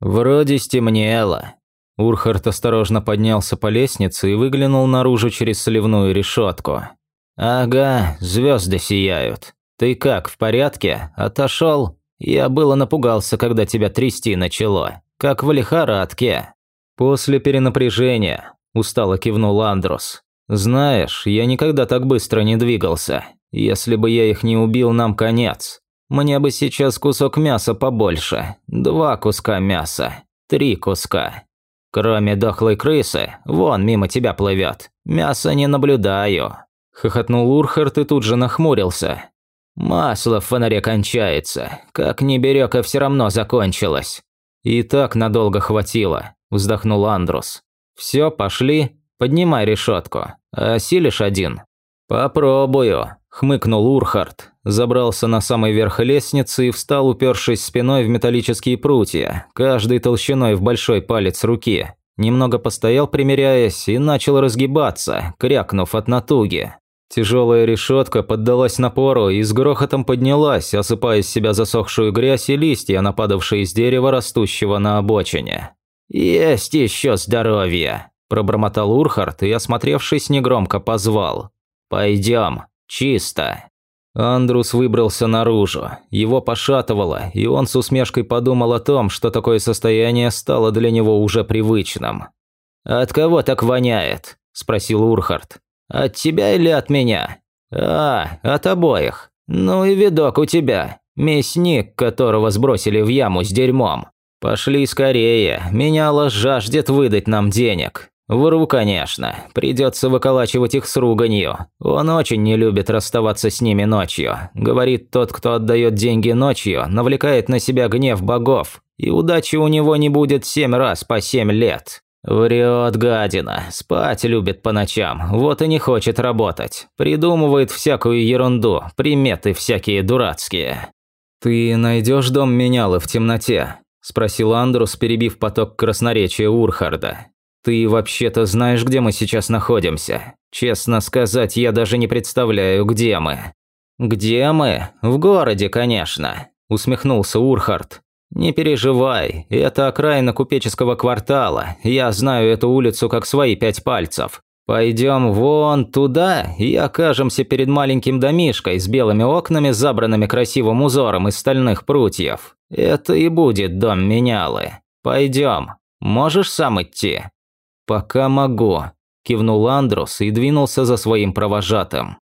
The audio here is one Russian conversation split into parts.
«Вроде стемнело». Урхард осторожно поднялся по лестнице и выглянул наружу через сливную решетку. «Ага, звезды сияют. Ты как, в порядке? Отошел? Я было напугался, когда тебя трясти начало. Как в лихорадке». «После перенапряжения», – устало кивнул Андрус. «Знаешь, я никогда так быстро не двигался. Если бы я их не убил, нам конец. Мне бы сейчас кусок мяса побольше. Два куска мяса. Три куска. Кроме дохлой крысы, вон мимо тебя плывет. Мяса не наблюдаю». Хохотнул Урхард и тут же нахмурился. «Масло в фонаре кончается. Как не берега, все равно закончилось». «И так надолго хватило», – вздохнул Андрус. «Все, пошли. Поднимай решетку. Осилишь один?» «Попробую», – хмыкнул Урхард. Забрался на самый верх лестницы и встал, упершись спиной в металлические прутья, каждый толщиной в большой палец руки. Немного постоял, примеряясь, и начал разгибаться, крякнув от натуги. Тяжелая решетка поддалась напору и с грохотом поднялась, осыпая с себя засохшую грязь и листья, нападавшие из дерева, растущего на обочине. «Есть еще здоровье!» – пробормотал Урхард и, осмотревшись, негромко позвал. «Пойдем, чисто!» Андрус выбрался наружу. Его пошатывало, и он с усмешкой подумал о том, что такое состояние стало для него уже привычным. «От кого так воняет?» – спросил Урхард. От тебя или от меня? А, от обоих. Ну и видок у тебя. Мясник, которого сбросили в яму с дерьмом. Пошли скорее, меняла жаждет выдать нам денег. Вру, конечно, придется выколачивать их с руганью. Он очень не любит расставаться с ними ночью. Говорит, тот, кто отдает деньги ночью, навлекает на себя гнев богов. И удачи у него не будет семь раз по семь лет. Врет гадина, спать любит по ночам, вот и не хочет работать. Придумывает всякую ерунду, приметы всякие дурацкие. «Ты найдешь дом менялы в темноте?» – спросил Андрус, перебив поток красноречия Урхарда. «Ты вообще-то знаешь, где мы сейчас находимся? Честно сказать, я даже не представляю, где мы». «Где мы? В городе, конечно», – усмехнулся Урхард. «Не переживай, это окраина купеческого квартала, я знаю эту улицу как свои пять пальцев. Пойдем вон туда и окажемся перед маленьким домишкой с белыми окнами, забранными красивым узором из стальных прутьев. Это и будет дом менялы. Пойдем. Можешь сам идти?» «Пока могу», – кивнул Андрус и двинулся за своим провожатым.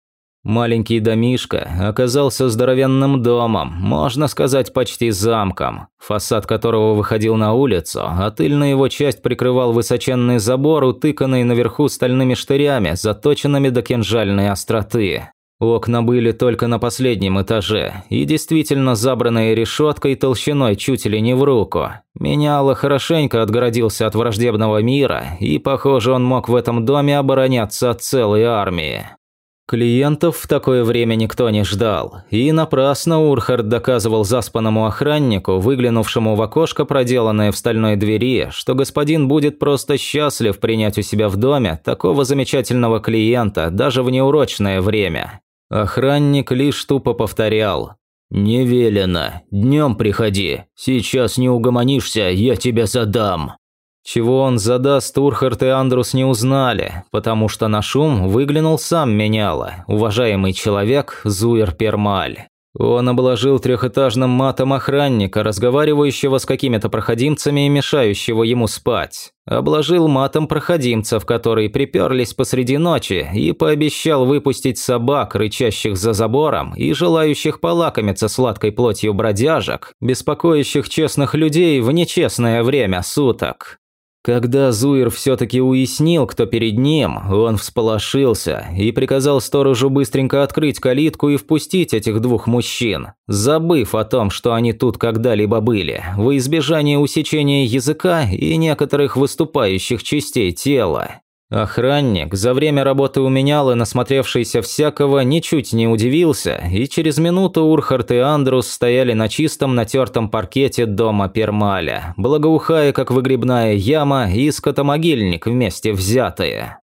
Маленький домишко оказался здоровенным домом, можно сказать, почти замком, фасад которого выходил на улицу, а тыльная его часть прикрывал высоченный забор, утыканный наверху стальными штырями, заточенными до кинжальной остроты. Окна были только на последнем этаже, и действительно забранные решеткой толщиной чуть ли не в руку. Меняло хорошенько отгородился от враждебного мира, и, похоже, он мог в этом доме обороняться от целой армии. Клиентов в такое время никто не ждал, и напрасно Урхард доказывал заспанному охраннику, выглянувшему в окошко, проделанное в стальной двери, что господин будет просто счастлив принять у себя в доме такого замечательного клиента даже в неурочное время. Охранник лишь тупо повторял «Не велено, днем приходи, сейчас не угомонишься, я тебя задам». Чего он задаст, Урхард и Андрус не узнали, потому что на шум выглянул сам меняло, уважаемый человек Зуер Пермаль. Он обложил трехэтажным матом охранника, разговаривающего с какими-то проходимцами и мешающего ему спать. Обложил матом проходимцев, которые приперлись посреди ночи, и пообещал выпустить собак, рычащих за забором, и желающих полакомиться сладкой плотью бродяжек, беспокоящих честных людей в нечестное время суток. Когда Зуир все-таки уяснил, кто перед ним, он всполошился и приказал сторожу быстренько открыть калитку и впустить этих двух мужчин, забыв о том, что они тут когда-либо были, во избежание усечения языка и некоторых выступающих частей тела. Охранник, за время работы у менялы, насмотревшийся всякого, ничуть не удивился, и через минуту Урхард и Андрус стояли на чистом натертом паркете дома Пермаля, благоухая, как выгребная яма и скотомогильник вместе взятые.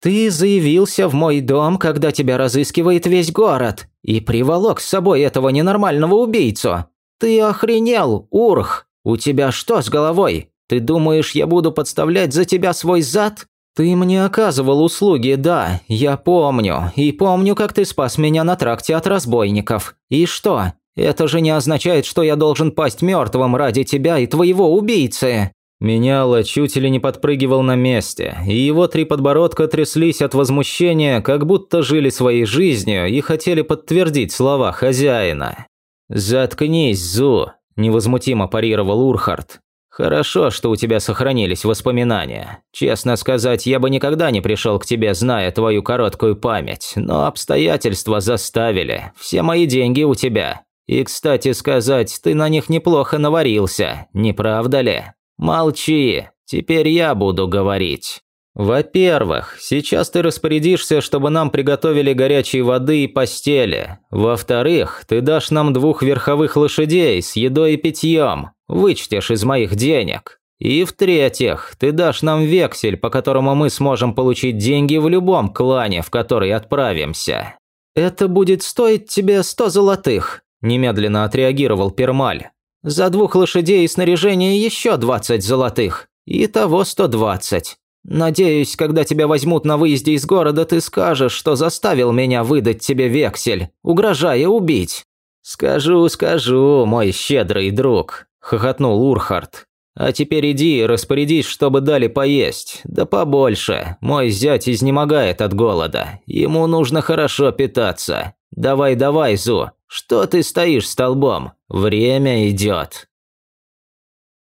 «Ты заявился в мой дом, когда тебя разыскивает весь город, и приволок с собой этого ненормального убийцу. Ты охренел, Урх!» «У тебя что с головой? Ты думаешь, я буду подставлять за тебя свой зад?» «Ты мне оказывал услуги, да, я помню. И помню, как ты спас меня на тракте от разбойников. И что? Это же не означает, что я должен пасть мертвым ради тебя и твоего убийцы». Меняло чуть ли не подпрыгивал на месте, и его три подбородка тряслись от возмущения, как будто жили своей жизнью и хотели подтвердить слова хозяина. «Заткнись, Зу», – невозмутимо парировал Урхард. «Хорошо, что у тебя сохранились воспоминания. Честно сказать, я бы никогда не пришел к тебе, зная твою короткую память, но обстоятельства заставили. Все мои деньги у тебя. И, кстати сказать, ты на них неплохо наварился, не правда ли?» «Молчи, теперь я буду говорить. Во-первых, сейчас ты распорядишься, чтобы нам приготовили горячей воды и постели. Во-вторых, ты дашь нам двух верховых лошадей с едой и питьем, вычтешь из моих денег. И в-третьих, ты дашь нам вексель, по которому мы сможем получить деньги в любом клане, в который отправимся. Это будет стоить тебе сто золотых, немедленно отреагировал Пермаль. За двух лошадей и снаряжение еще двадцать золотых. Итого сто двадцать. Надеюсь, когда тебя возьмут на выезде из города, ты скажешь, что заставил меня выдать тебе вексель, угрожая убить». «Скажу, скажу, мой щедрый друг», – хохотнул Урхард. «А теперь иди и распорядись, чтобы дали поесть. Да побольше. Мой зять изнемогает от голода. Ему нужно хорошо питаться. Давай, давай, Зу. Что ты стоишь столбом? Время идет».